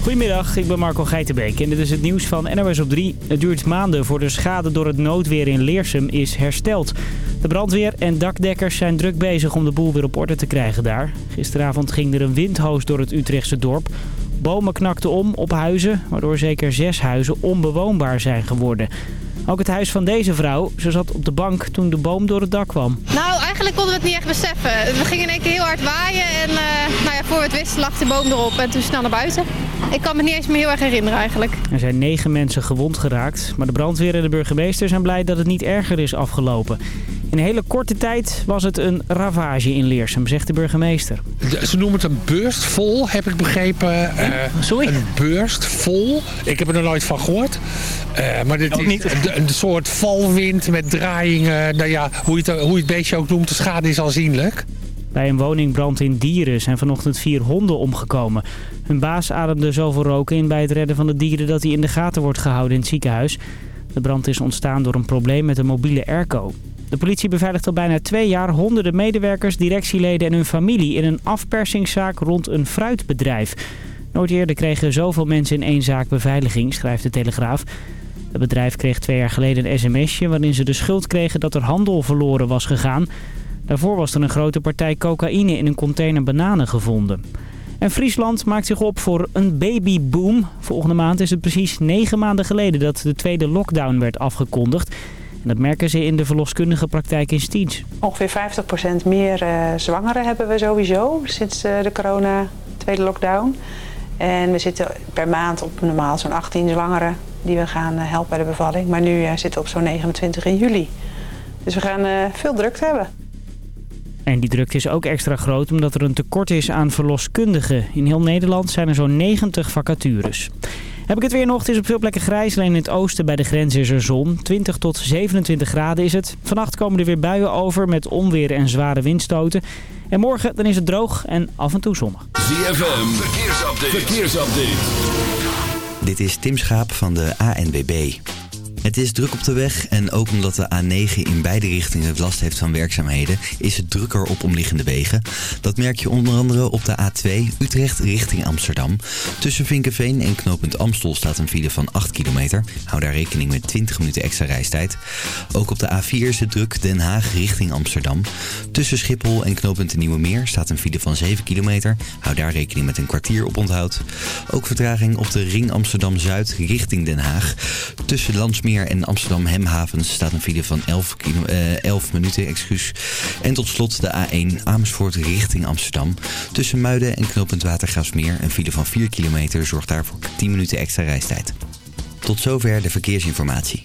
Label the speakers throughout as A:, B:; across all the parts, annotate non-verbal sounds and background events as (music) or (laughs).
A: Goedemiddag, ik ben Marco Geitenbeek en dit is het nieuws van NOS op 3. Het duurt maanden voor de schade door het noodweer in Leersum is hersteld. De brandweer en dakdekkers zijn druk bezig om de boel weer op orde te krijgen daar. Gisteravond ging er een windhoos door het Utrechtse dorp. Bomen knakten om op huizen, waardoor zeker zes huizen onbewoonbaar zijn geworden. Ook het huis van deze vrouw. Ze zat op de bank toen de boom door het dak kwam.
B: Nou, eigenlijk konden we het niet echt beseffen. We gingen in één keer heel hard waaien en uh, nou ja, voor we het wisten lag de boom erop en toen snel naar buiten. Ik kan me niet eens meer heel erg herinneren eigenlijk.
A: Er zijn negen mensen gewond geraakt, maar de brandweer en de burgemeester zijn blij dat het niet erger is afgelopen. In een hele korte tijd was het een ravage in Leersum, zegt de burgemeester.
C: Ze noemen het een burst vol, heb ik begrepen. Uh,
A: Sorry?
C: Een burst vol. Ik heb er nog nooit van gehoord. Uh, maar dit is niet. Een, een, soort valwind met draaiingen. Nou ja, hoe je het, hoe je het beestje ook noemt, de schade is aanzienlijk.
A: Bij een woningbrand in Dieren zijn vanochtend vier honden omgekomen. Hun baas ademde zoveel rook in bij het redden van de dieren dat hij in de gaten wordt gehouden in het ziekenhuis. De brand is ontstaan door een probleem met een mobiele airco. De politie beveiligt al bijna twee jaar honderden medewerkers, directieleden en hun familie in een afpersingszaak rond een fruitbedrijf. Nooit eerder kregen zoveel mensen in één zaak beveiliging, schrijft de Telegraaf. Het bedrijf kreeg twee jaar geleden een sms'je waarin ze de schuld kregen dat er handel verloren was gegaan. Daarvoor was er een grote partij cocaïne in een container bananen gevonden. En Friesland maakt zich op voor een babyboom. Volgende maand is het precies negen maanden geleden dat de tweede lockdown werd afgekondigd. Dat merken ze in de verloskundige praktijk in Stiens.
D: Ongeveer 50% meer uh, zwangeren hebben we sowieso sinds uh, de corona tweede lockdown. En we zitten per maand op normaal zo'n 18 zwangeren die we gaan helpen bij de bevalling. Maar nu zitten we op zo'n 29 in juli. Dus we gaan veel drukte hebben.
A: En die drukte is ook extra groot omdat er een tekort is aan verloskundigen. In heel Nederland zijn er zo'n 90 vacatures. Heb ik het weer nog? Het is op veel plekken grijs. Alleen in het oosten bij de grens is er zon. 20 tot 27 graden is het. Vannacht komen er weer buien over met onweer en zware windstoten. En morgen dan is het droog en af en toe zonnig.
E: ZFM, verkeersupdate. verkeersupdate.
F: Dit is Tim Schaap van de ANBB. Het is druk op de weg en ook omdat de A9 in beide richtingen last heeft van werkzaamheden, is het drukker op omliggende wegen. Dat merk je onder andere op de A2 Utrecht richting Amsterdam. Tussen Vinkenveen en knooppunt Amstel staat een file van 8 kilometer. Hou daar rekening met 20 minuten extra reistijd. Ook op de A4 is het druk Den Haag richting Amsterdam. Tussen Schiphol en knooppunt de Nieuwe Meer staat een file van 7 kilometer. Hou daar rekening met een kwartier op onthoud. Ook vertraging op de ring Amsterdam-Zuid richting Den Haag. Tussen Landsmeer en Amsterdam Hemhavens staat een file van 11, kilo, uh, 11 minuten. Excuus. En tot slot de A1 Amersfoort richting Amsterdam. Tussen Muiden en knooppunt Watergraafsmeer een file van 4 kilometer zorgt daarvoor 10 minuten extra reistijd. Tot zover de verkeersinformatie.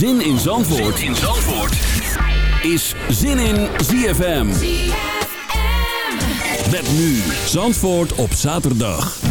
E: Zin in Zandvoort, zin in Zandvoort. is Zin in ZFM. Met nu Zandvoort op zaterdag.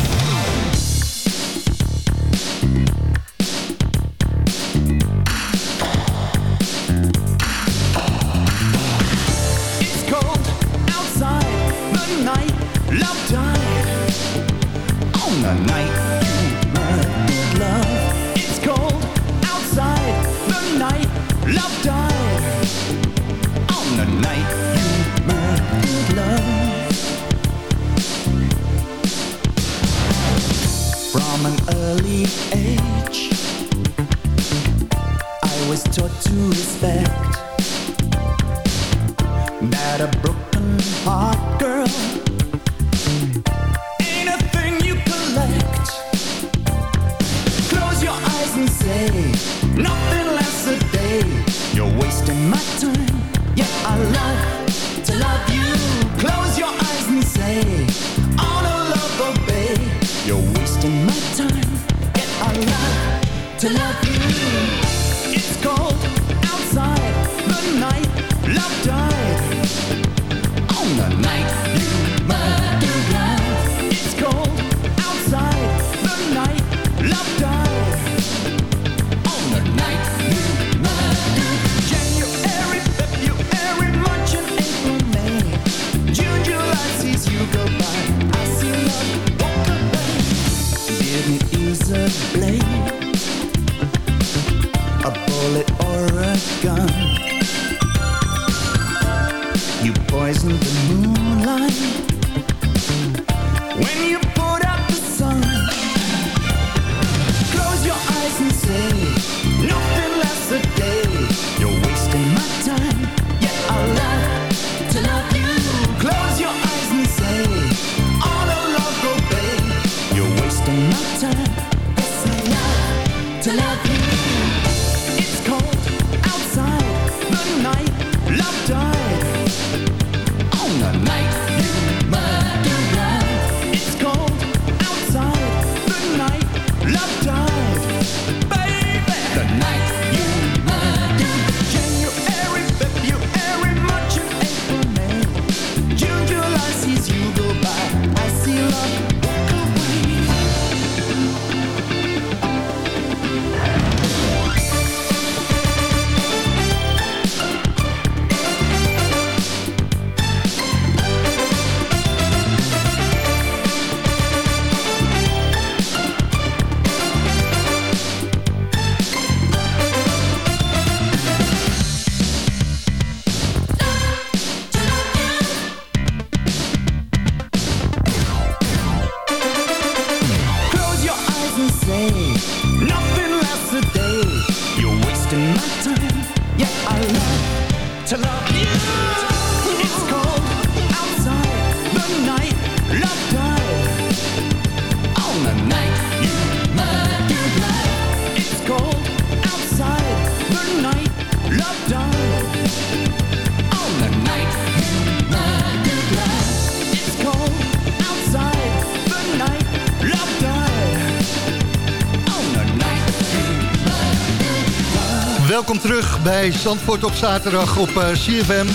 G: Bij Zandvoort op zaterdag op uh, eh, CFM.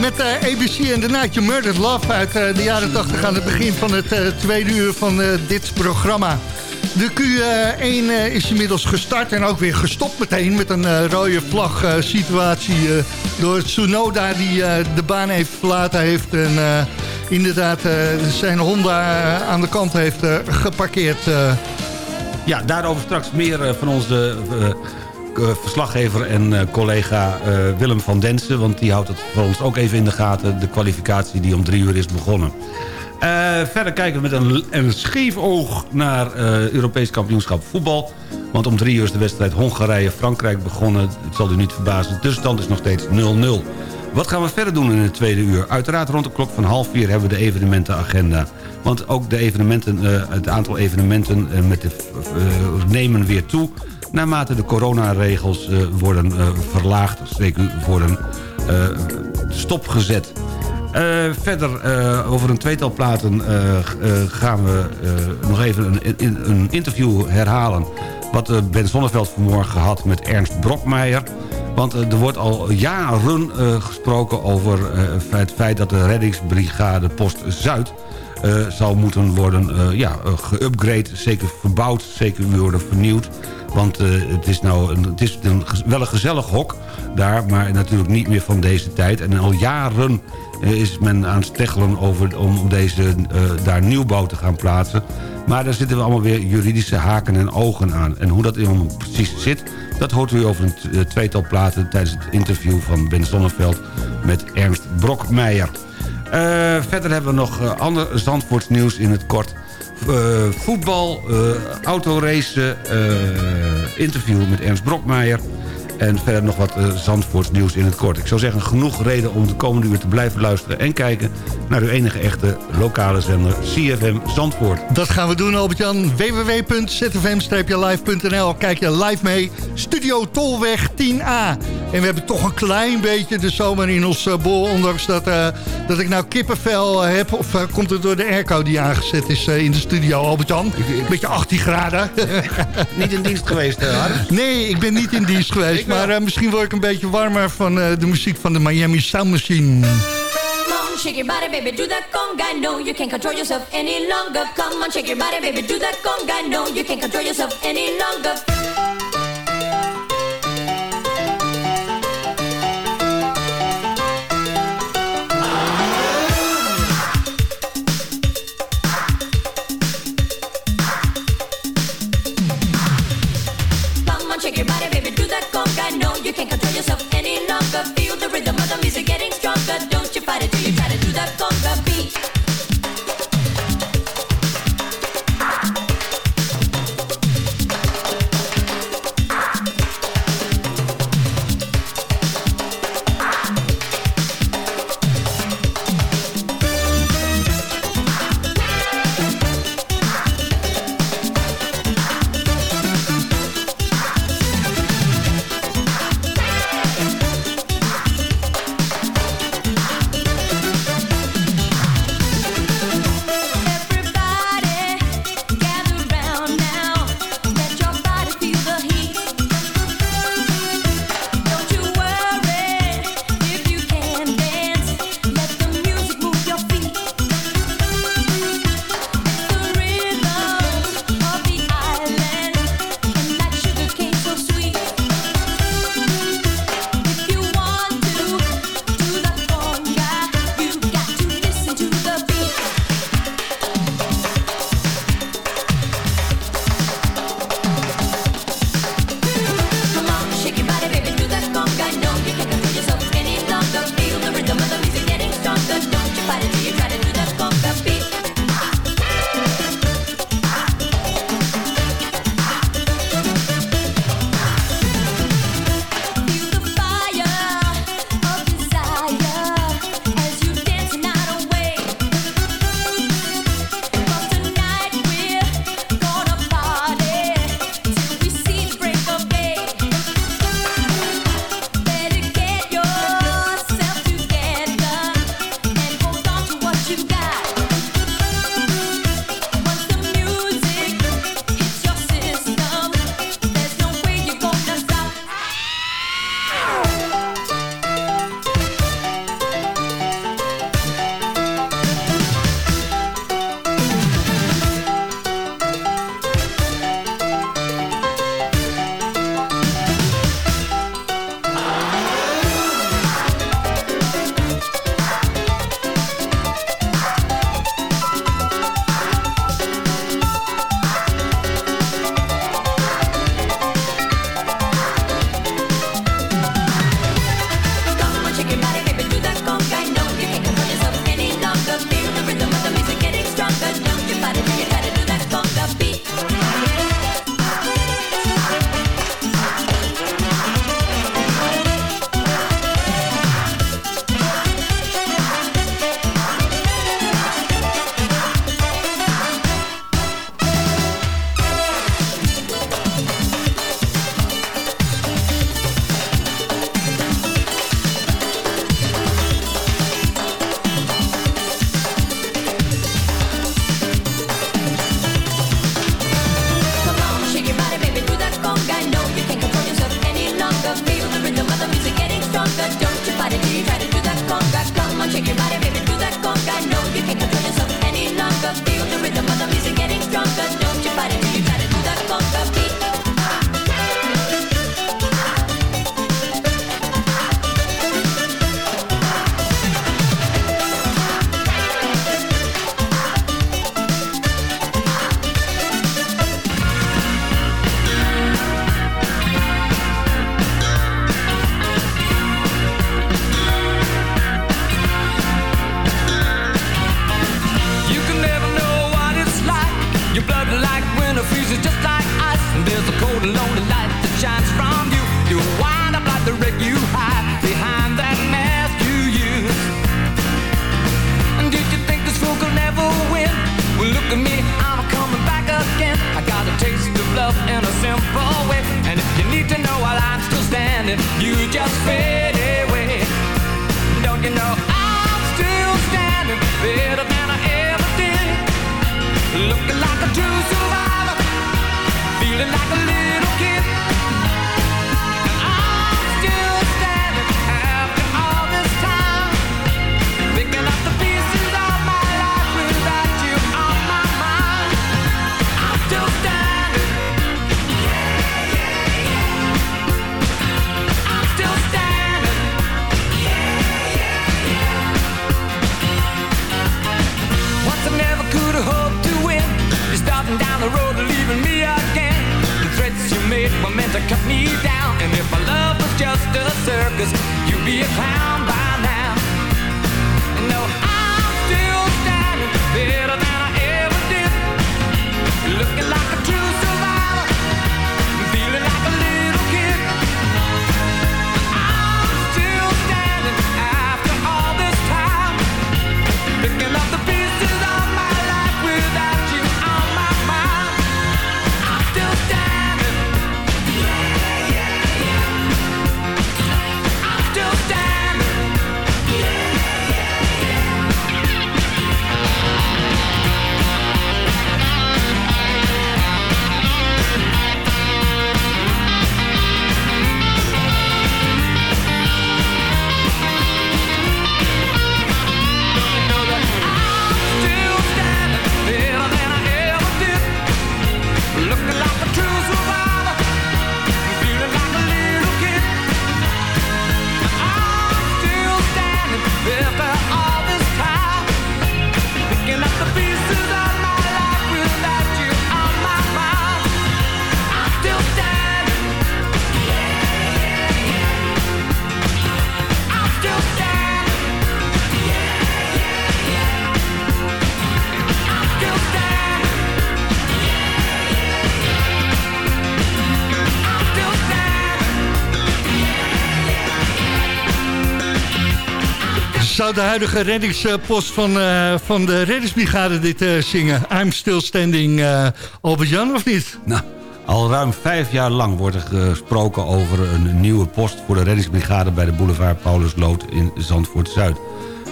G: Met uh, eh, ABC en Night You Murdered Love uit uh, de jaren 80 aan het begin van het tweede uur van dit programma. De Q1 is inmiddels gestart en ook weer gestopt meteen met een rode vlag situatie door Tsunoda die de baan heeft verlaten heeft en inderdaad zijn Honda aan de kant heeft geparkeerd.
H: Ja, daarover straks meer van eh, verslaggever en eh, collega eh, Willem van Densen. Want die houdt het voor ons ook even in de gaten. De kwalificatie die om drie uur is begonnen. verder kijken we met een, een scheef oog naar Europees kampioenschap voetbal. Want om drie uur is de wedstrijd Hongarije-Frankrijk begonnen. Het zal u niet verbazen. De tussenstand is nog steeds 0-0. Wat gaan we verder doen in het tweede uur? Uiteraard rond de klok van half vier hebben we de evenementenagenda. Want ook de evenementen, het aantal evenementen met de, nemen weer toe naarmate de coronaregels uh, worden uh, verlaagd, zeker worden uh, stopgezet. verder, over een tweetal platen gaan we nog even een, een, interview herhalen... wat Ben Zonneveld vanmorgen had met Ernst Brokmeijer. Want er wordt al jaren gesproken over het feit dat de reddingsbrigade Post Zuid... zou moeten worden ja, geüpgrade, zeker verbouwd, zeker worden vernieuwd. Want uh, het is, nou het is een, wel een gezellig hok daar, maar natuurlijk niet meer van deze tijd. En al jaren uh, is men aan het steggelen over, om deze, uh, daar nieuwbouw te gaan plaatsen. Maar daar zitten we allemaal weer juridische haken en ogen aan. En hoe dat precies zit, dat hoort u over een tweetal platen... tijdens het interview van Ben Sonneveld met Ernst Brokmeijer. verder hebben we nog ander Zandvoorts nieuws in het kort... Uh, voetbal, uh, autoracen, uh, interview met Ernst Brokmeijer... En verder nog wat uh, Zandvoorts nieuws in het kort. Ik zou zeggen, genoeg reden om de komende uur te blijven luisteren... en kijken naar uw enige echte lokale zender CFM Zandvoort.
G: Dat gaan we doen, Albert-Jan. www.zfm-live.nl Kijk je live mee. Studio Tolweg 10A. En we hebben toch een klein beetje de zomer in ons uh, bol... ondanks dat, uh, dat ik nou kippenvel heb... of komt het door de airco die aangezet is in de studio, Albert-Jan? Een beetje 18 graden. (laughs)
H: niet in dienst geweest, Harris?
G: Nee, ik ben niet in dienst geweest maar uh, misschien word ik een beetje warmer van uh, de muziek van de Miami Sound Machine. shake your body, baby, do that conga. No, you can't control yourself any longer. Come on, shake your body, baby, do that conga. No, you can't control yourself any longer.
I: can't control yourself any longer. Feel the rhythm of the music getting stronger. Don't you fight it till you
J: try. De huidige reddingspost van, eh, van de reddingsbrigade dit eh, zingen? I'm still standing, eh Albert-Jan, of niet?
H: Nou, al ruim vijf jaar lang wordt er gesproken over een nieuwe post... voor de reddingsbrigade bij de boulevard Paulusloot in Zandvoort-Zuid.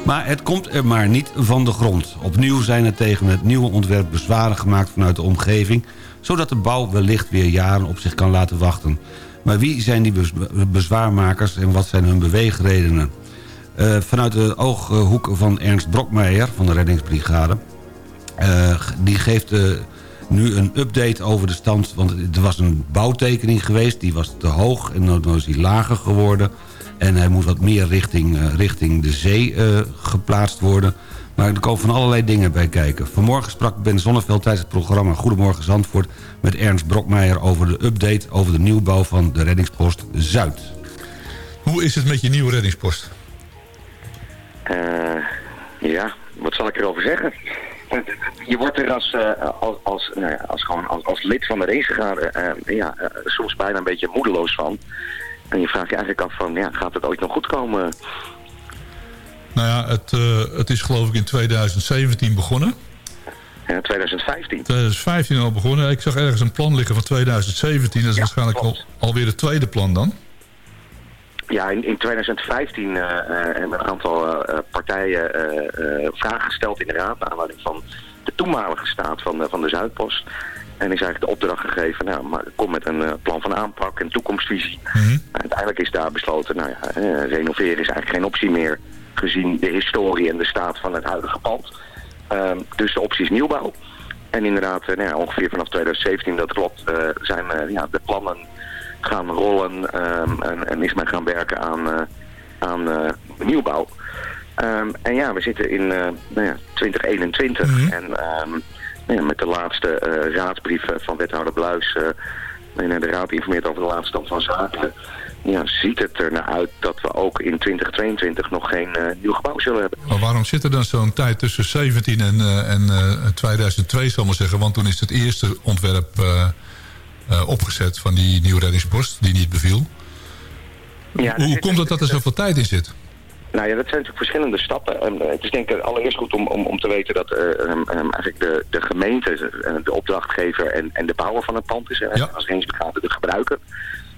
H: Maar het komt er maar niet van de grond. Opnieuw zijn er tegen het nieuwe ontwerp bezwaren gemaakt vanuit de omgeving... zodat de bouw wellicht weer jaren op zich kan laten wachten. Maar wie zijn die bez- bezwaarmakers en wat zijn hun beweegredenen? Eh, vanuit de ooghoek van Ernst Brokmeijer van de reddingsbrigade... Eh, die geeft eh, nu een update over de stand. Want er was een bouwtekening geweest, die was te hoog en nu is die lager geworden. En hij moet wat meer richting, richting de zee geplaatst worden. Maar er komen van allerlei dingen bij kijken. Vanmorgen sprak Ben Zonneveld tijdens het programma Goedemorgen Zandvoort... met Ernst Brokmeijer over de update over de nieuwbouw van de reddingspost Zuid.
K: Hoe is het met je nieuwe reddingspost?
L: Eh, ja, wat zal ik erover zeggen? Je wordt er als, eh, als, als, nou ja, als, gewoon als, als lid van de racebrigade eh, ja, soms bijna een beetje moedeloos van. En je vraagt je eigenlijk af van, ja, gaat het ooit nog goed komen?
K: Nou ja, het, het is geloof ik in 2017 begonnen.
L: Ja, 2015.
K: 2015 al begonnen. Ik zag ergens een plan liggen van 2017. Dat is waarschijnlijk al, alweer het tweede plan dan.
L: Ja, in, in 2015 eh, eh, hebben een aantal eh, partijen vragen gesteld in de raad... naar aanleiding van de toenmalige staat van, de- van de Zuidpost. En is eigenlijk de opdracht gegeven, nou, maar kom met een plan van aanpak en toekomstvisie. En uiteindelijk is daar besloten, nou ja, eh, renoveren is eigenlijk geen optie meer... gezien de historie en de staat van het huidige pand. Ehm, dus de optie is nieuwbouw. En inderdaad, nou ja, ongeveer vanaf 2017, dat klopt, zijn ja, de plannen gaan rollen ehm, en, en is men gaan werken aan, eh, aan eh, nieuwbouw. Ehm, en ja, we zitten in eh, nou ja, 2021 en ehm, nou ja, met de laatste raadsbrief eh, van wethouder Bluis... eh, waarin de raad informeert over de laatste stand van zaken... Ja, ziet het er naar uit dat we ook in 2022 nog geen nieuw gebouw zullen hebben.
K: Maar waarom zit er dan zo'n tijd tussen 17 en, en eh, 2002, zal ik maar zeggen? Want toen is het eerste ontwerp opgezet van die nieuwe reddingspost, die niet beviel.
L: Ja,
K: Hoe, hoe komt het dat er zoveel tijd in zit?
L: Nou ja, dat zijn natuurlijk verschillende stappen. En, eh, het is denk ik allereerst goed om, om, om te weten dat eh, ehm, ehm, eigenlijk de, de gemeente, eh, de opdrachtgever en, en de bouwer van het pand is. eh, Als Rensbrigade de gebruiker.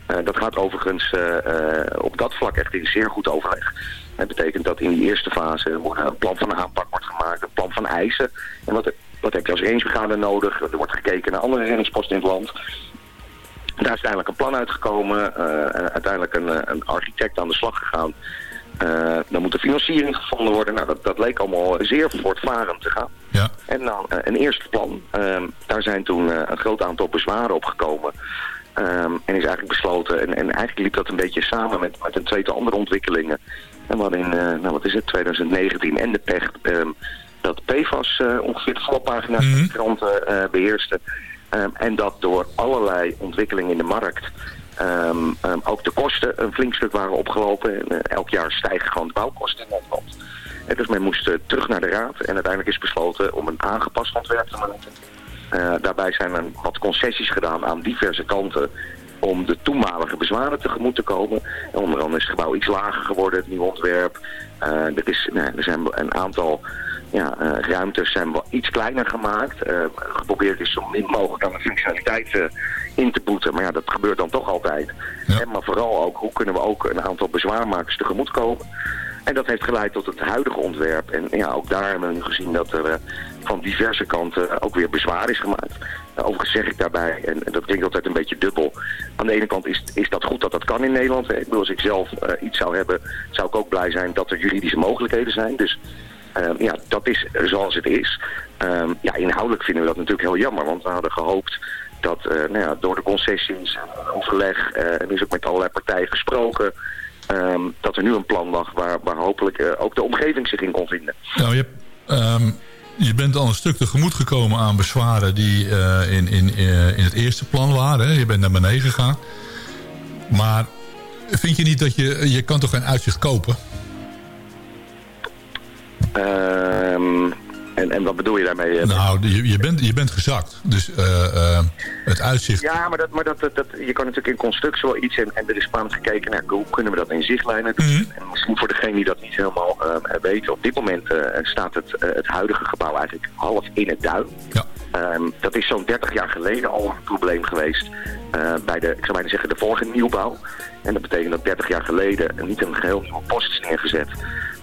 L: Eh, dat gaat overigens eh, eh, op dat vlak echt in zeer goed overleg. Dat betekent dat in die eerste fase een plan van aanpak wordt gemaakt, een plan van eisen. En wat, wat heb je als rangebrigade nodig? Er wordt gekeken naar andere reddingsposten in het land. Daar is uiteindelijk een plan uitgekomen, eh, uiteindelijk een, een architect aan de slag gegaan. Uh, dan moet de financiering gevonden worden. Nou, dat, dat leek allemaal zeer voortvarend te gaan.
K: Ja.
L: En dan uh, een eerste plan. Uh, daar zijn toen een groot aantal bezwaren opgekomen. Um, en is eigenlijk besloten, en, en eigenlijk liep dat een beetje samen met, met een tweetal andere ontwikkelingen. En wat in, nou wat is het, 2019 en de PECH, um, dat PFAS ongeveer de voorpagina van de kranten beheerste. Um, en dat door allerlei ontwikkelingen in de markt Um, um, ook de kosten een flink stuk waren opgelopen. En, uh, elk jaar stijgen gewoon de bouwkosten in Nederland. En dus men moest uh, terug naar de raad. En uiteindelijk is besloten om een aangepast ontwerp te maken. Uh, daarbij zijn er wat concessies gedaan aan diverse kanten om de toenmalige bezwaren tegemoet te komen. En onder andere is het gebouw iets lager geworden, het nieuwe ontwerp. er, is, nou, er zijn een aantal ja, uh, ruimtes zijn wel iets kleiner gemaakt. Uh, geprobeerd is zo min mogelijk aan de functionaliteit in te boeten. Maar ja, dat gebeurt dan toch altijd. Ja. En maar vooral ook, hoe kunnen we ook een aantal bezwaarmakers tegemoet komen. En dat heeft geleid tot het huidige ontwerp. En ja, ook daar hebben we nu gezien dat er van diverse kanten ook weer bezwaar is gemaakt. Overigens zeg ik daarbij, en dat klinkt altijd een beetje dubbel. Aan de ene kant is, is dat goed dat dat kan in Nederland. Ik bedoel, als ik zelf iets zou hebben, zou ik ook blij zijn dat er juridische mogelijkheden zijn. Dus Uh, ja, dat is zoals het is. Uh, ja, inhoudelijk vinden we dat natuurlijk heel jammer, want we hadden gehoopt dat nou ja, door de concessies, overleg, en is ook met allerlei partijen gesproken, um, dat er nu een plan lag waar, waar hopelijk ook de omgeving zich in kon vinden.
K: Nou, je, um, je bent al een stuk tegemoet gekomen aan bezwaren die in, in, in het eerste plan waren. Hè? Je bent naar beneden gegaan. Maar vind je niet dat je, je kan toch geen uitzicht kopen?
L: Um, en, en wat bedoel je daarmee?
K: Nou, je, je, bent, je bent gezakt. Dus uh, uh, het uitzicht...
L: Ja, maar, dat, maar dat, dat, dat, je kan natuurlijk in constructie wel iets... En, en er is spannend gekeken naar hoe kunnen we dat in zichtlijnen doen. Mm -hmm. En misschien voor degene die dat niet helemaal uh, weten. Op dit moment staat het, het huidige gebouw eigenlijk half in het duin.
K: Ja.
L: Um, dat is zo'n 30 jaar geleden al een probleem geweest bij de, ik zou bijna zeggen, de vorige nieuwbouw. En dat betekent dat 30 jaar geleden niet een geheel nieuwe post is neergezet.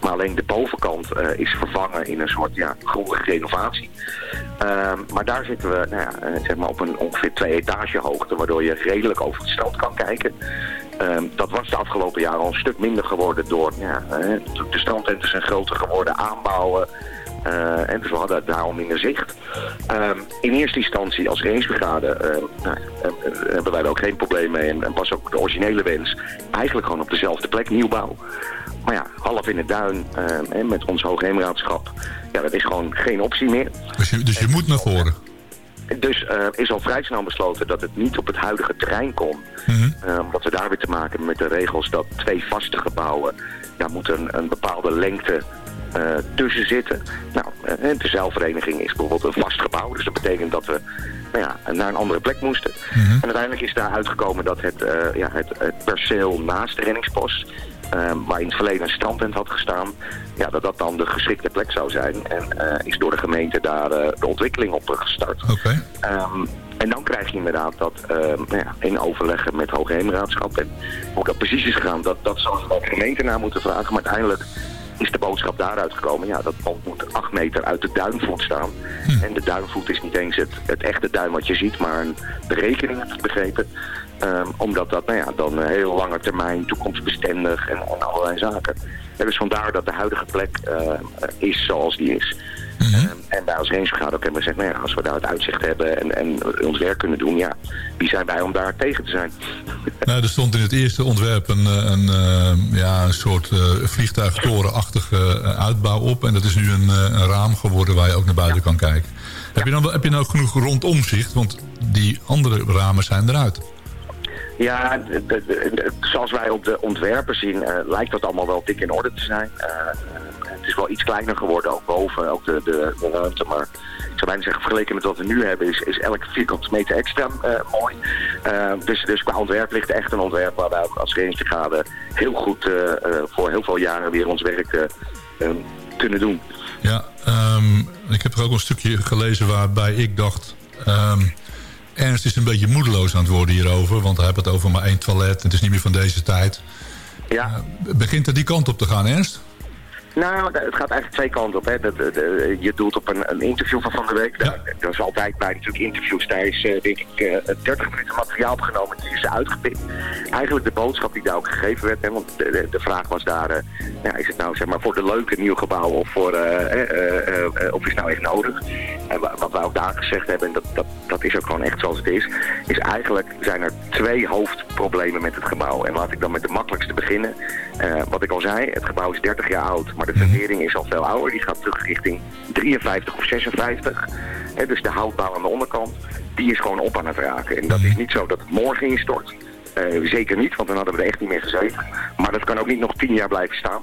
L: Maar alleen de bovenkant uh, is vervangen in een soort ja, grondige renovatie. Uh, maar daar zitten we nou ja, uh, zeg maar op een ongeveer twee etage hoogte, waardoor je redelijk over het strand kan kijken. Uh, dat was de afgelopen jaren al een stuk minder geworden door ja, de strandtenten zijn groter geworden, aanbouwen. Uh, en dus we hadden daarom minder zicht. Uh, in eerste instantie als rangebrigade uh, nou, hebben wij er ook geen probleem mee. En, en was ook de originele wens eigenlijk gewoon op dezelfde plek nieuwbouw. Maar ja, half in het duin en met ons hoogheemraadschap, ja, dat is gewoon geen optie meer.
K: Dus je, dus je moet naar voren?
L: Dus uh, is al vrij snel besloten dat het niet op het huidige terrein kon. Mm -hmm. uh, omdat we daar weer te maken hebben met de regels dat twee vaste gebouwen... ja, moeten een, een bepaalde lengte tussen zitten. Nou, de zeilvereniging is bijvoorbeeld een vast gebouw. Dus dat betekent dat we nou ja, naar een andere plek moesten. Mm -hmm. En uiteindelijk is daar uitgekomen dat het, ja, het, het perceel naast de reddingspost... Uh, waar in het verleden een strandtent had gestaan, ja, dat dat dan de geschikte plek zou zijn. En uh, is door de gemeente daar uh, de ontwikkeling op gestart.
K: Okay.
L: Um, en dan krijg je inderdaad dat nou ja, in overleggen met Hoogheemraadschap en hoe dat precies is gegaan, dat, dat zou de gemeente naar moeten vragen. Maar uiteindelijk is de boodschap daaruit gekomen. Ja, dat moet acht meter uit de duinvoet staan. Hm. En de duinvoet is niet eens het, het echte duin wat je ziet, maar een berekening, heb ik begrepen. Um, omdat dat nou ja, dan een heel lange termijn, toekomstbestendig en, en allerlei zaken. En dus vandaar dat de huidige plek uh, is zoals die is. Mm -hmm. um, en wij als rangebrigade ook hebben gezegd, nou ja, als we daar het uitzicht hebben en, en ons werk kunnen doen, ja, wie zijn wij om daar tegen te zijn? (laughs)
K: Nou, er stond in het eerste ontwerp een, een, uh, ja, een soort uh, vliegtuigtorenachtige uitbouw op. En dat is nu een, een, raam geworden waar je ook naar buiten ja. kan kijken. Heb, je dan, heb je nou genoeg rondomzicht? Want die andere ramen zijn eruit.
L: Ja, de, de, de, zoals wij op de ontwerpen zien, uh, lijkt dat allemaal wel dik in orde te zijn. Uh, het is wel iets kleiner geworden, ook boven, ook de, de, de ruimte. Maar ik zou bijna zeggen, vergeleken met wat we nu hebben, is, is elke vierkante meter extra uh, mooi. dus, dus qua ontwerp ligt echt een ontwerp waar wij ook als rangebrigade heel goed voor heel veel jaren weer ons werk kunnen doen.
K: Ja, um, ik heb er ook een stukje gelezen waarbij ik dacht... Um, Ernst is een beetje moedeloos aan het worden hierover. Want hij heeft het over maar één toilet. Het is niet meer van deze tijd.
L: Ja.
K: Uh, begint er die kant op te gaan, Ernst?
L: Nou, het gaat eigenlijk twee kanten op. Hè. Dat, dat, dat, je doelt op een, een, interview van Van de Week. Ja. Er is altijd bij natuurlijk interviews. Daar is uh, denk ik uh, 30 minuten materiaal opgenomen. Die is uitgepikt. Eigenlijk de boodschap die daar ook gegeven werd. Hè, want de, de, de vraag was daar, uh, ja, is het nou zeg maar voor de leuke nieuw gebouw of, voor, of is het nou echt nodig? En wat wij ook daar gezegd hebben, en dat, dat, dat is ook gewoon echt zoals het is, is eigenlijk zijn er twee hoofdproblemen met het gebouw. En laat ik dan met de makkelijkste beginnen. wat ik al zei, het gebouw is 30 jaar oud, maar de fundering is al veel ouder. Die gaat terug richting 53 of 56. He, dus de houtbouw aan de onderkant, die is gewoon op aan het raken. En dat is niet zo dat het morgen instort. Uh, zeker niet, want dan hadden we er echt niet meer gezeten. Maar dat kan ook niet nog tien jaar blijven staan.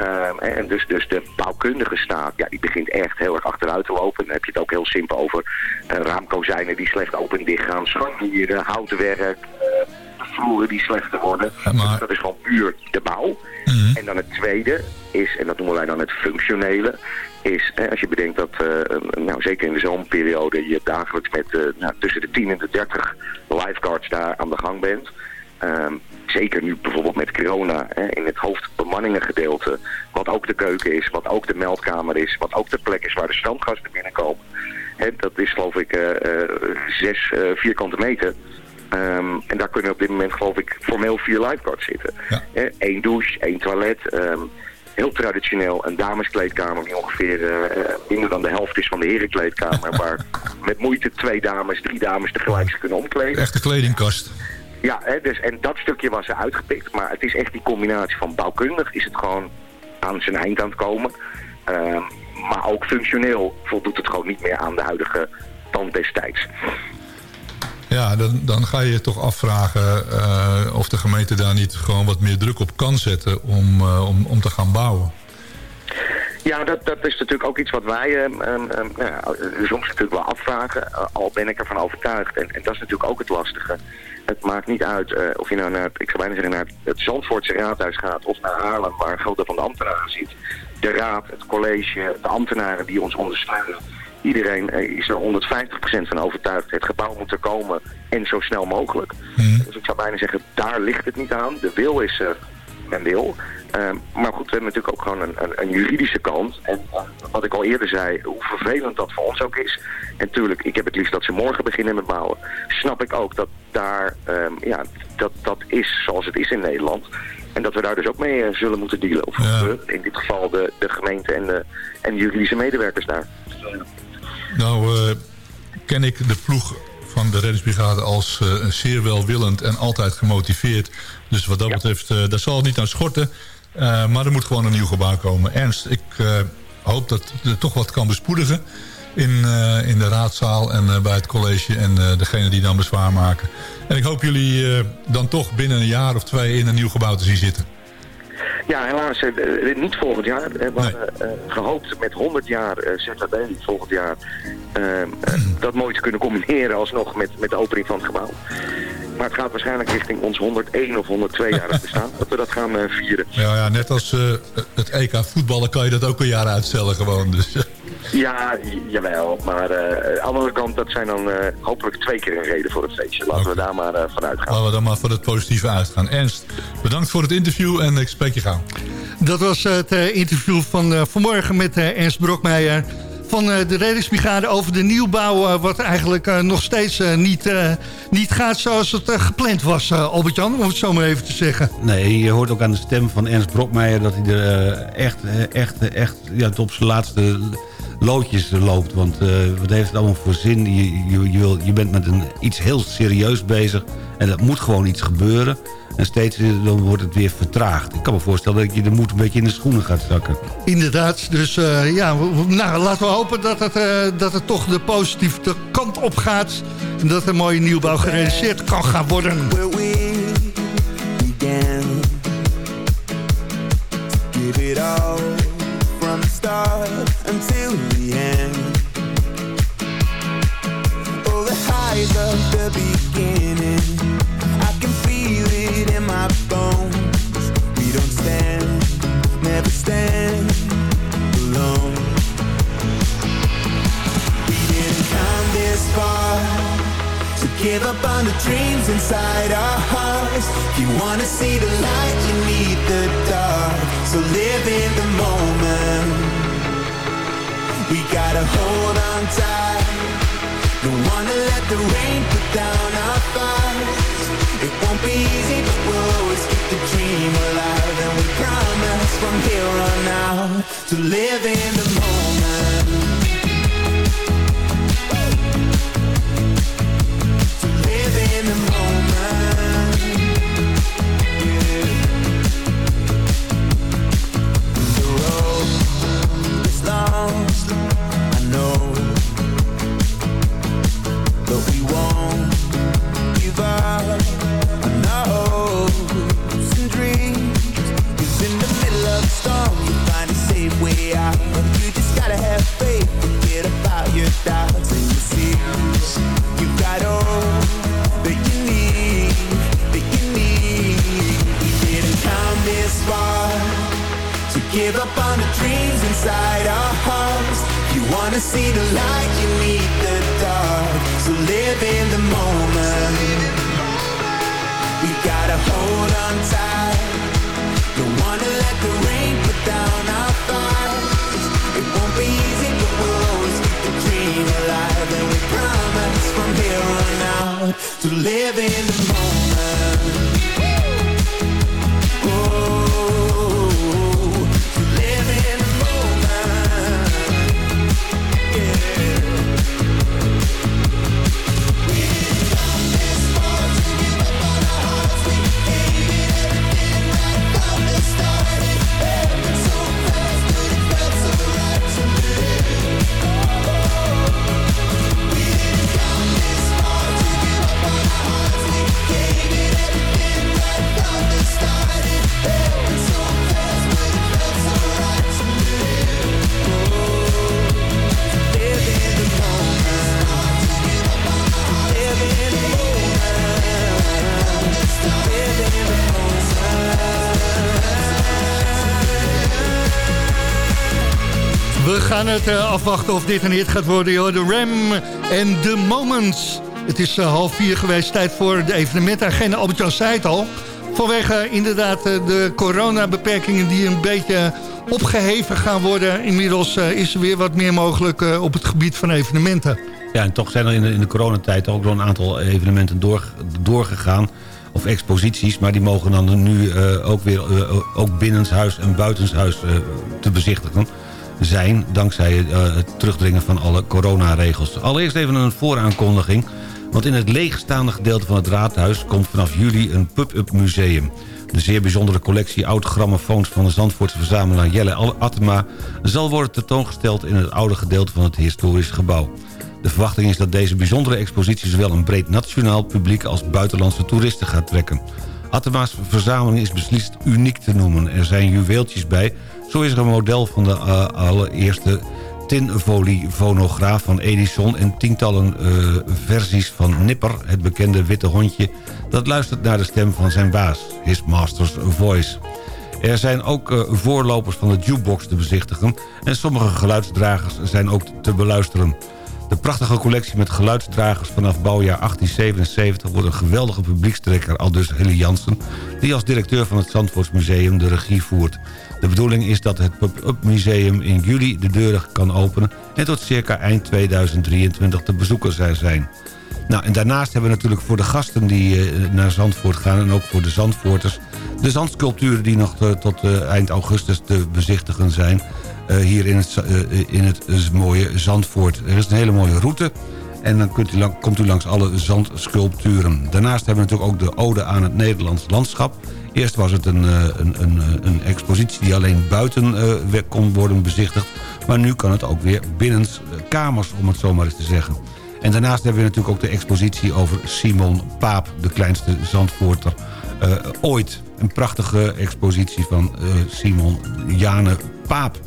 L: Uh, en dus, dus de bouwkundige staat, ja, die begint echt heel erg achteruit te lopen. Dan heb je het ook heel simpel over uh, raamkozijnen die slecht open en dicht gaan, scharnieren, houtwerk, vloeren die slechter worden. Maar... dus dat is gewoon puur de bouw. Mm -hmm. En dan het tweede is, en dat noemen wij dan het functionele, is hè, als je bedenkt dat, uh, nou, zeker in de zomerperiode, je dagelijks met uh, nou, tussen de 10 en de 30 lifeguards daar aan de gang bent. Um, zeker nu bijvoorbeeld met corona, hè, in het hoofdbemanningengedeelte, wat ook de keuken is, wat ook de meldkamer is, wat ook de plek is waar de strandgasten binnenkomen. Hè, dat is geloof ik zes vierkante meter. Um, en daar kunnen op dit moment geloof ik formeel vier lifeguards zitten. Ja. Eén douche, één toilet. Um, heel traditioneel een dameskleedkamer die ongeveer uh, minder dan de helft is van de herenkleedkamer. (laughs) waar met moeite twee dames, drie dames tegelijk ze kunnen omkleden.
K: Echte kledingkast.
L: Ja, hè, dus, en dat stukje was er uitgepikt. Maar het is echt die combinatie van bouwkundig is het gewoon aan zijn eind aan het komen. Um, maar ook functioneel voldoet het gewoon niet meer aan de huidige tand destijds.
K: Ja, dan, dan ga je je toch afvragen uh, of de gemeente daar niet gewoon wat meer druk op kan zetten om, uh, om, om te gaan bouwen.
L: Ja, dat, dat is natuurlijk ook iets wat wij um, ja, soms natuurlijk wel afvragen. Al ben ik ervan overtuigd. En, en, dat is natuurlijk ook het lastige. Het maakt niet uit of je nou naar, ik zou bijna zeggen, naar het Zandvoortse raadhuis gaat of naar Haarlem, waar een groot van de ambtenaren zit. De raad, het college, de ambtenaren die ons ondersteunen. Iedereen is er 150% van overtuigd. Het gebouw moet er komen en zo snel mogelijk. Mm. Dus ik zou bijna zeggen, daar ligt het niet aan. De wil is er, men wil. Uh, maar goed, we hebben natuurlijk ook gewoon een, een, een juridische kant. En uh, wat ik al eerder zei, hoe vervelend dat voor ons ook is. En tuurlijk, ik heb het liefst dat ze morgen beginnen met bouwen. Snap ik ook dat daar, um, ja, dat, dat is zoals het is in Nederland. En dat we daar dus ook mee uh, zullen moeten dealen. Of ja. in dit geval de, de gemeente en de, en de juridische medewerkers daar.
K: Nou, uh, ken ik de ploeg van de reddingsbrigade als uh, zeer welwillend en altijd gemotiveerd. Dus wat dat ja. betreft, uh, daar zal het niet aan schorten. maar er moet gewoon een nieuw gebouw komen. Ernst, ik hoop dat er toch wat kan bespoedigen in, in de raadzaal en bij het college en degene die dan bezwaar maken. En ik hoop jullie dan toch binnen een jaar of twee in een nieuw gebouw te zien zitten.
L: Ja, helaas uh, niet volgend jaar. We hadden nee. uh, gehoopt met 100 jaar uh, ZHB volgend jaar dat mooi te kunnen combineren alsnog met, met de opening van het gebouw. Maar het gaat waarschijnlijk richting ons 101 of 102 jaar (laughs) bestaan. dat we dat gaan vieren.
K: Ja, ja, net als het EK voetballen kan je dat ook een jaar uitstellen gewoon. Dus.
L: Ja, jawel. Maar uh, aan de andere kant, dat zijn dan uh, hopelijk twee keer een reden voor het feestje. Laten okay. we daar maar uh, vanuit gaan.
K: Laten we dan maar voor het positieve uitgaan. Ernst, bedankt voor het interview en ik spreek je gauw.
G: Dat was het interview van vanmorgen met Ernst Brokmeijer van de reddingsbrigade over de nieuwbouw... wat eigenlijk nog steeds niet, niet gaat zoals het gepland was, Albert-Jan, om het zo maar even te zeggen.
H: Nee, je hoort ook aan de stem van Ernst Brokmeijer... dat hij er echt, echt, echt ja, op zijn laatste loodjes loopt. Want uh, wat heeft het allemaal voor zin? Je, je, je, wil, je bent met een, iets heel serieus bezig. En er moet gewoon iets gebeuren. En steeds dan wordt het weer vertraagd. Ik kan me voorstellen dat je de moed een beetje in de schoenen gaat zakken.
G: Inderdaad. Dus uh, ja, nou, laten we hopen dat het, uh, dat het toch de positieve kant op gaat. En dat een mooie nieuwbouw gerealiseerd kan gaan worden. Give it all start until the end. Oh, the highs of the beginning, I can feel it in my bones. We don't stand, never stand alone. We didn't come this far
M: give up on the dreams inside our hearts. If you wanna see the light, you need the dark. So live in the moment. We gotta hold on tight. Don't wanna let the rain put down our fights. It won't be easy, but we'll always keep the dream alive. And we promise from here on out to live in the moment. We
G: gaan het eh, afwachten of dit een hit gaat worden. Joh. De Ram en The Moments. Het is eh, half vier geweest, tijd voor de evenementagenda. Albert-Jan zei het al. Vanwege eh, inderdaad de coronabeperkingen die een beetje opgeheven gaan worden. Inmiddels is er weer wat meer mogelijk op het gebied van evenementen.
H: Ja, en toch zijn er in de, coronatijd ook nog een aantal evenementen door, doorgegaan. Of exposities, maar die mogen dan nu ook weer eh, ook binnenshuis en buitenshuis te bezichtigen zijn. Dankzij eh, het terugdringen van alle coronaregels. Allereerst even een vooraankondiging. Want in het leegstaande gedeelte van het raadhuis komt vanaf juli een pub-up museum. De zeer bijzondere collectie oud-grammofoons van de Zandvoortse verzamelaar Jelle Attema... zal worden tentoongesteld in het oude gedeelte van het historisch gebouw. De verwachting is dat deze bijzondere expositie... zowel een breed nationaal publiek als buitenlandse toeristen gaat trekken. Attema's verzameling is beslist uniek te noemen. Er zijn juweeltjes bij. Zo is er een model van de uh, allereerste tinfolie fonograaf van Edison... en tientallen uh, versies van Nipper, het bekende witte hondje... dat luistert naar de stem van zijn baas, his master's voice. Er zijn ook uh, voorlopers van de jukebox te bezichtigen... en sommige geluidsdragers zijn ook te beluisteren. De prachtige collectie met geluidsdragers vanaf bouwjaar 1877... wordt een geweldige publiekstrekker, al dus Hilly Jansen... die als directeur van het Zandvoortsmuseum de regie voert. De bedoeling is dat het pop-up museum in juli de deuren kan openen... en tot circa eind 2023 te bezoeken zijn. Nou, en daarnaast hebben we natuurlijk voor de gasten die uh, naar Zandvoort gaan... en ook voor de Zandvoorters... de zandsculpturen die nog te, tot uh, eind augustus te bezichtigen zijn... Uh, hier in het, in het mooie Zandvoort. Er is een hele mooie route... En dan kunt u komt u langs alle zandsculpturen. Daarnaast hebben we natuurlijk ook de ode aan het Nederlands landschap. Eerst was het een, een, een, een expositie die alleen buiten kon worden bezichtigd. Maar nu kan het ook weer binnen kamers, om het zo maar eens te zeggen. En daarnaast hebben we natuurlijk ook de expositie over Simon Paap... de kleinste zandvoorter ooit. Een prachtige expositie van Simon Jane Paap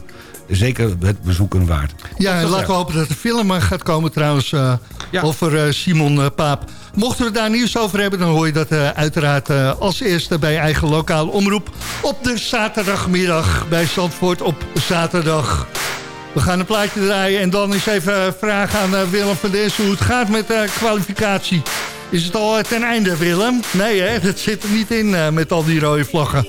H: zeker het bezoeken waard.
G: Ja, en laten we hopen dat de film gaat komen trouwens uh, ja. over uh, Simon Paap. Mochten we daar nieuws over hebben, dan hoor je dat uiteraard als eerste bij eigen lokale omroep... op de zaterdagmiddag bij Zandvoort op zaterdag. We gaan een plaatje draaien en dan eens even vragen aan Willem van Dessen hoe het gaat met de kwalificatie
N: Is het al eh, ten einde, Willem? Nee, hè? (laughs) Dat zit er niet in eh, met al die rode vlaggen.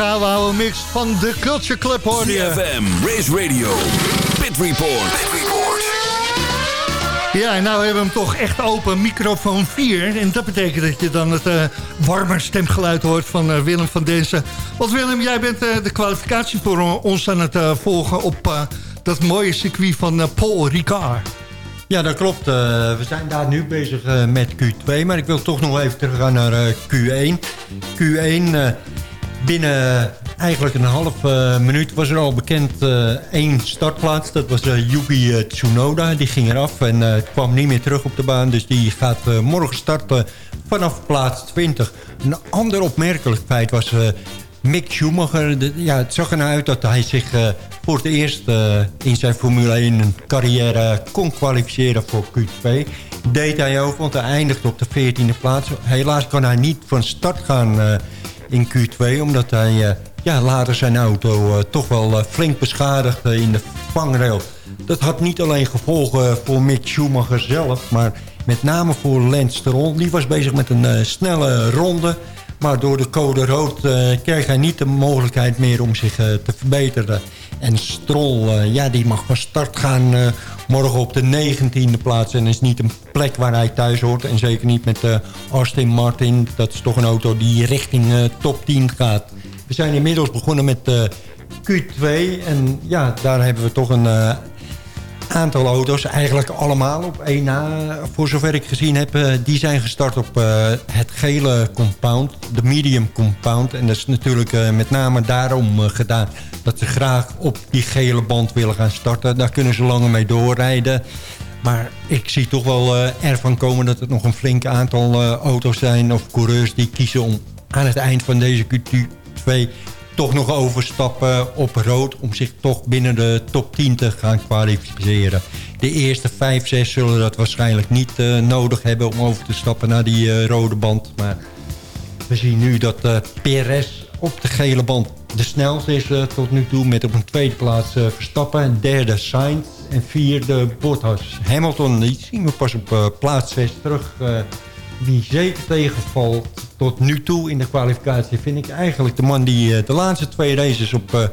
G: Een gouden mix van de Culture Club hoorde je.
E: CFM, Race Radio, Pit Report. Pit Report.
G: Ja, en nou hebben we hem toch echt open, microfoon 4. En dat betekent dat je dan het eh, warme stemgeluid hoort van eh, Willem van Densen. Want Willem, jij bent eh, de kwalificatie voor ons aan het volgen op dat mooie circuit van Paul Ricard.
O: Ja, dat klopt. we zijn daar nu bezig met Q2, maar ik wil toch nog even teruggaan naar Q1. Q1 binnen eigenlijk een half uh, minuut was er al bekend uh, één startplaats. Dat was uh, Yuki Tsunoda. Die ging eraf en kwam niet meer terug op de baan. Dus die gaat morgen starten vanaf plaats 20. Een ander opmerkelijk feit was Mick Schumacher. Ja, het zag ernaar uit dat hij zich voor het eerst in zijn Formule 1 carrière kon kwalificeren voor Q2. Deed hij ook, want hij eindigde op de 14e plaats. Helaas kan hij niet van start gaan in Q2. Omdat hij uh, ja, later zijn auto uh, toch wel uh, flink beschadigde in de vangrail. Dat had niet alleen gevolgen voor Mick Schumacher zelf... maar met name voor Lance Stroll. Die was bezig met een snelle ronde... Maar door de code rood kreeg hij niet de mogelijkheid meer om zich te verbeteren. En Stroll, ja, die mag van start gaan morgen op de 19e plaats. En is niet een plek waar hij thuis hoort. En zeker niet met uh, Austin Martin. Dat is toch een auto die richting uh, top 10 gaat. We zijn inmiddels begonnen met uh, Q2. En ja, daar hebben we toch een aantal auto's. Eigenlijk allemaal op 1 na. Voor zover ik gezien heb, die zijn gestart op het gele compound. De medium compound. En dat is natuurlijk met name daarom gedaan dat ze graag op die gele band willen gaan starten. Daar kunnen ze langer mee doorrijden. Maar ik zie toch wel ervan komen dat het nog een flink aantal auto's zijn... of coureurs die kiezen om aan het eind van deze Q2 toch nog overstappen op rood... om zich toch binnen de top 10 te gaan kwalificeren. De eerste 5, 6 zullen dat waarschijnlijk niet uh, nodig hebben... om over te stappen naar die rode band. Maar we zien nu dat Perez op de gele band de snelste is uh, tot nu toe met op een tweede plaats uh, Verstappen. Derde Sainz en vierde Bottas. Hamilton die zien we pas op uh, plaats 6 terug. Wie zeker tegenvalt tot nu toe in de kwalificatie... vind ik eigenlijk de man die de laatste twee races op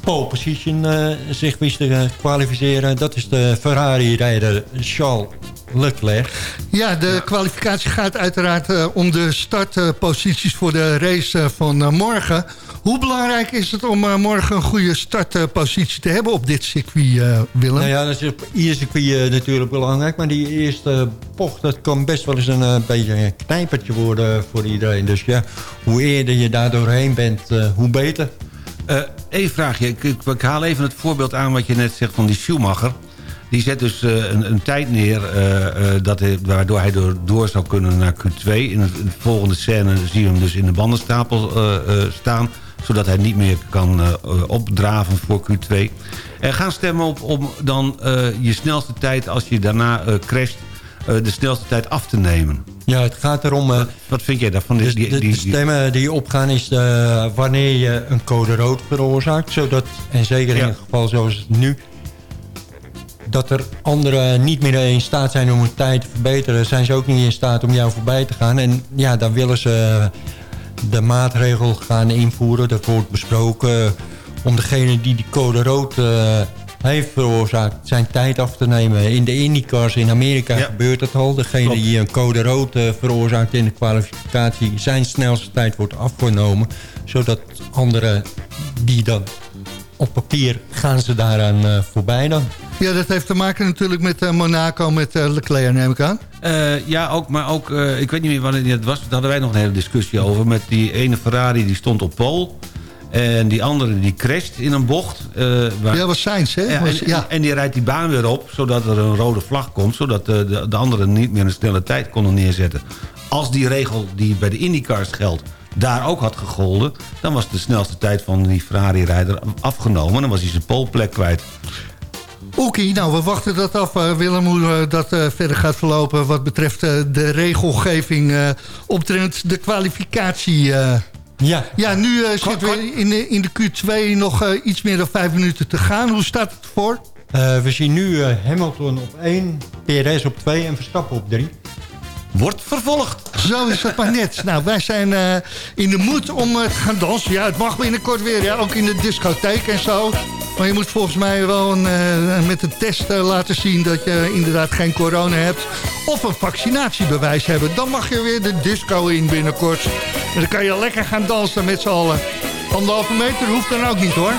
O: pole position zich wist te kwalificeren. Dat is de Ferrari-rijder Charles Leclerc.
G: Ja, de kwalificatie gaat uiteraard om de startposities voor de race van morgen... Hoe belangrijk is het om uh, morgen een goede startpositie te hebben op dit circuit, uh, Willem?
O: Nou ja, dat is op ieder circuit uh, natuurlijk belangrijk. Maar die eerste bocht, dat kan best wel eens een beetje een knijpertje worden voor iedereen. Dus ja, hoe eerder je daar doorheen bent, hoe beter.
H: Eén vraagje. Ik, ik, ik, haal even het voorbeeld aan wat je net zegt van die Schumacher. Die zet dus een, een, tijd neer dat hij, waardoor hij door, door zou kunnen naar Q2. In, het, in de volgende scène zien we hem dus in de bandenstapel staan zodat hij niet meer kan uh, opdraven voor Q2. En gaan stemmen op om dan uh, je snelste tijd als je daarna uh, crasht... de snelste tijd af te nemen.
O: Ja, het gaat erom...
H: Wat, wat, vind jij daarvan?
O: Die, die, de, stemmen die opgaan is wanneer je een code rood veroorzaakt. Zodat, en zeker in het geval zoals het nu dat er anderen niet meer in staat zijn om hun tijd te verbeteren... zijn ze ook niet in staat om jou voorbij te gaan. En ja, dan willen ze de maatregel gaan invoeren. Dat wordt besproken om degene die die code rood uh, heeft veroorzaakt... zijn tijd af te nemen. In de IndyCars in Amerika gebeurt het al. Degene die een code rood uh, veroorzaakt in de kwalificatie... zijn snelste tijd wordt afgenomen. Zodat anderen die dan op papier gaan ze daaraan uh, voorbij dan.
G: Ja, dat heeft te maken natuurlijk met uh, Monaco, met uh, Leclerc neem ik aan.
H: ja, ook, maar ook, ik weet niet meer wanneer het was. Daar hadden wij nog een hele discussie over. Met die ene Ferrari die stond op pole. En die andere die crasht in een bocht.
G: waar... Ja, was Sainz, hè?
H: Ja,
G: en,
H: ja. en, die rijdt die baan weer op, zodat er een rode vlag komt. Zodat de, de, de anderen niet meer een snelle tijd konden neerzetten. Als die regel die bij de IndyCars geldt daar ook had gegolden... dan was de snelste tijd van die Ferrari-rijder afgenomen. Dan was hij zijn poolplek kwijt.
G: Oké, nou we wachten dat af, uh, Willem, hoe uh, dat uh, verder gaat verlopen... wat betreft de regelgeving omtrent de kwalificatie.
O: ja.
G: ja, nu zitten we in de, in de Q2 nog iets meer dan vijf minuten te gaan. Hoe staat het voor?
O: we zien nu Hamilton op 1, PRS op 2 en Verstappen op 3.
H: Wordt vervolgd.
P: Zo is het maar net. Nou, wij zijn eh, in de moed om eh, te gaan dansen. Ja, het mag binnenkort weer, ja, ook in de discotheek en zo. Maar je moet volgens mij wel een, eh, met een test laten zien... dat je inderdaad geen corona hebt. Of een vaccinatiebewijs hebben. Dan mag je weer de disco in binnenkort. En dan kan je lekker gaan dansen met z'n allen. Anderhalve meter hoeft dan ook niet, hoor.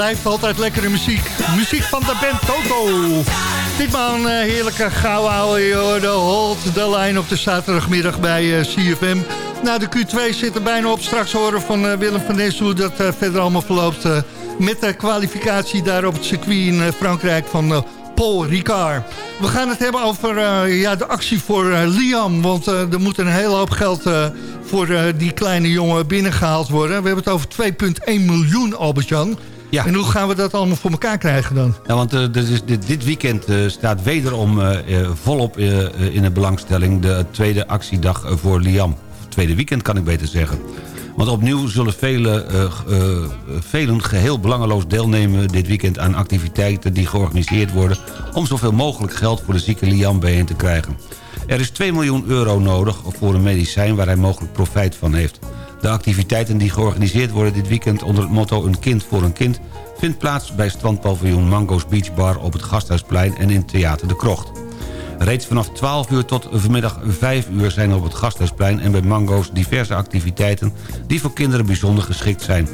G: Blijft altijd lekkere muziek. Muziek van de band Toto. Ditmaal een uh, heerlijke gouden. De hold de line op de zaterdagmiddag bij uh, CFM. Nou, de Q2 zit er bijna op. Straks horen van uh, Willem van Nes hoe dat verder allemaal verloopt. met de kwalificatie daar op het circuit in Frankrijk van Paul Ricard. We gaan het hebben over ja, de actie voor Liam. Want er moet een hele hoop geld voor die kleine jongen binnengehaald worden. We hebben het over 2,1 miljoen, Albert-Jan.
H: Ja.
G: En hoe gaan we dat allemaal voor elkaar krijgen dan?
H: Ja, want uh, dit, dit, weekend uh, staat wederom uh, volop in de belangstelling... de tweede actiedag voor Liam. Tweede weekend kan ik beter zeggen. Want opnieuw zullen vele, velen geheel belangeloos deelnemen dit weekend aan activiteiten die georganiseerd worden... om zoveel mogelijk geld voor de zieke Liam bijeen te krijgen. Er is 2 miljoen euro nodig voor een medicijn waar hij mogelijk profijt van heeft. De activiteiten die georganiseerd worden dit weekend onder het motto Een kind voor een kind... vindt plaats bij strandpaviljoen Mango's Beach Bar op het Gasthuisplein en in Theater de Krocht. Reeds vanaf 12 uur tot vanmiddag 5 uur zijn er op het Gasthuisplein en bij Mango's diverse activiteiten die voor kinderen bijzonder geschikt zijn.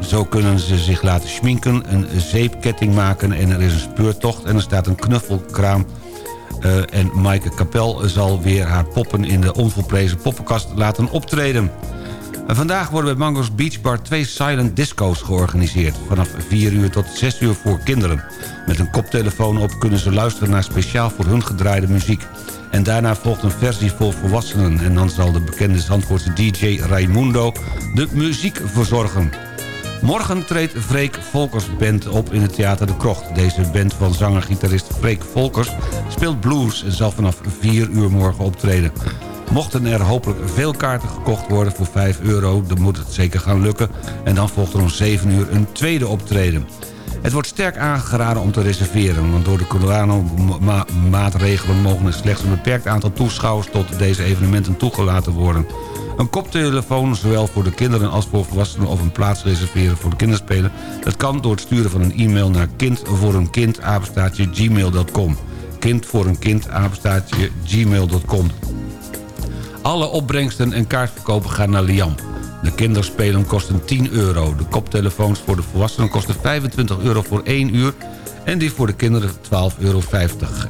H: Zo kunnen ze zich laten schminken, een zeepketting maken en er is een speurtocht en er staat een knuffelkraam uh, en Maaike Kapel zal weer haar poppen in de onvolprezen poppenkast laten optreden. Vandaag worden bij Mango's Beach Bar twee silent disco's georganiseerd. Vanaf 4 uur tot 6 uur voor kinderen. Met een koptelefoon op kunnen ze luisteren naar speciaal voor hun gedraaide muziek. En daarna volgt een versie voor volwassenen. En dan zal de bekende Zandvoortse DJ Raimundo de muziek verzorgen. Morgen treedt Freek Volkers Band op in het Theater de Krocht. Deze band van zanger-gitarist Freek Volkers speelt blues... en zal vanaf 4 uur morgen optreden. Mochten er hopelijk veel kaarten gekocht worden voor 5 euro... dan moet het zeker gaan lukken. En dan volgt er om 7 uur een tweede optreden. Het wordt sterk aangeraden om te reserveren... want door de coronamaatregelen mogen er slechts een beperkt aantal toeschouwers... tot deze evenementen toegelaten worden. Een koptelefoon, zowel voor de kinderen als voor volwassenen... of een plaats reserveren voor de kinderspelen... dat kan door het sturen van een e-mail naar kind voor een kind gmail.com. Kind voor een gmail.com. Alle opbrengsten en kaartverkopen gaan naar Liam. De kinderspelen kosten 10 euro. De koptelefoons voor de volwassenen kosten 25 euro voor 1 uur... en die voor de kinderen 12,50 euro.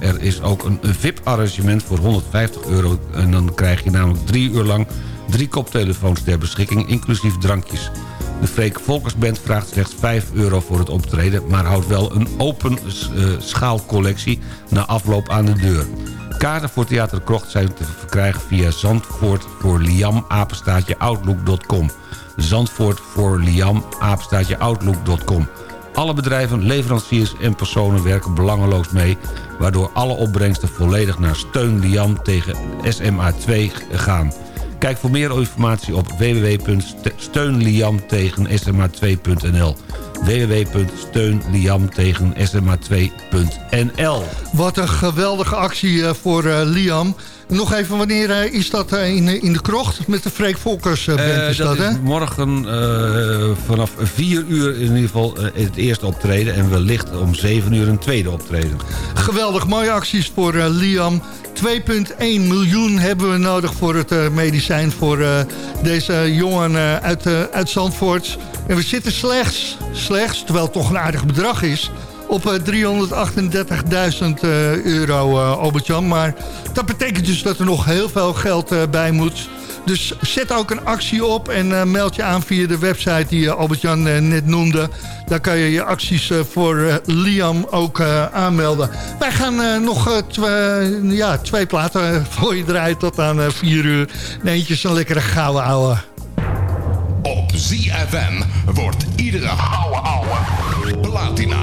H: Er is ook een VIP-arrangement voor 150 euro... en dan krijg je namelijk 3 uur lang drie koptelefoons ter beschikking, inclusief drankjes. De Freek Volkersband vraagt slechts 5 euro voor het optreden... maar houdt wel een open uh, schaalcollectie na afloop aan de deur. Kaarten voor Theater Krocht zijn te verkrijgen via Zandvoort voor Liam, outlook.com. Zandvoort voor Liam, outlook.com. Alle bedrijven, leveranciers en personen werken belangeloos mee... waardoor alle opbrengsten volledig naar Steun Liam tegen SMA2 gaan. Kijk voor meer informatie op www.steunliamtegensma2.nl www.steunliamtegensma2.nl
G: Wat een geweldige actie eh, voor uh, Liam. Nog even, wanneer uh, is dat in, in de krocht met de Freek Volkers band? Is
H: dat,
G: dat
H: is morgen vanaf 4 uur in ieder geval het eerste optreden... en wellicht om 7 uur een tweede optreden.
G: Geweldig, mooie acties voor Liam. 2,1 miljoen hebben we nodig voor het medicijn voor deze jongen uit, uit Zandvoort... En we zitten slechts, slechts, terwijl het toch een aardig bedrag is... op 338.000 uh, euro, uh, Albert-Jan. Maar dat betekent dus dat er nog heel veel geld bij moet. Dus zet ook een actie op en meld je aan via de website die Albert-Jan net noemde. Daar kan je je acties voor Liam ook aanmelden. Wij gaan nog ja, twee platen voor je draaien tot aan 4 uur. En eentje is een lekkere gouden ouwe.
N: Op ZFM wordt iedere ouwe ouwe platina.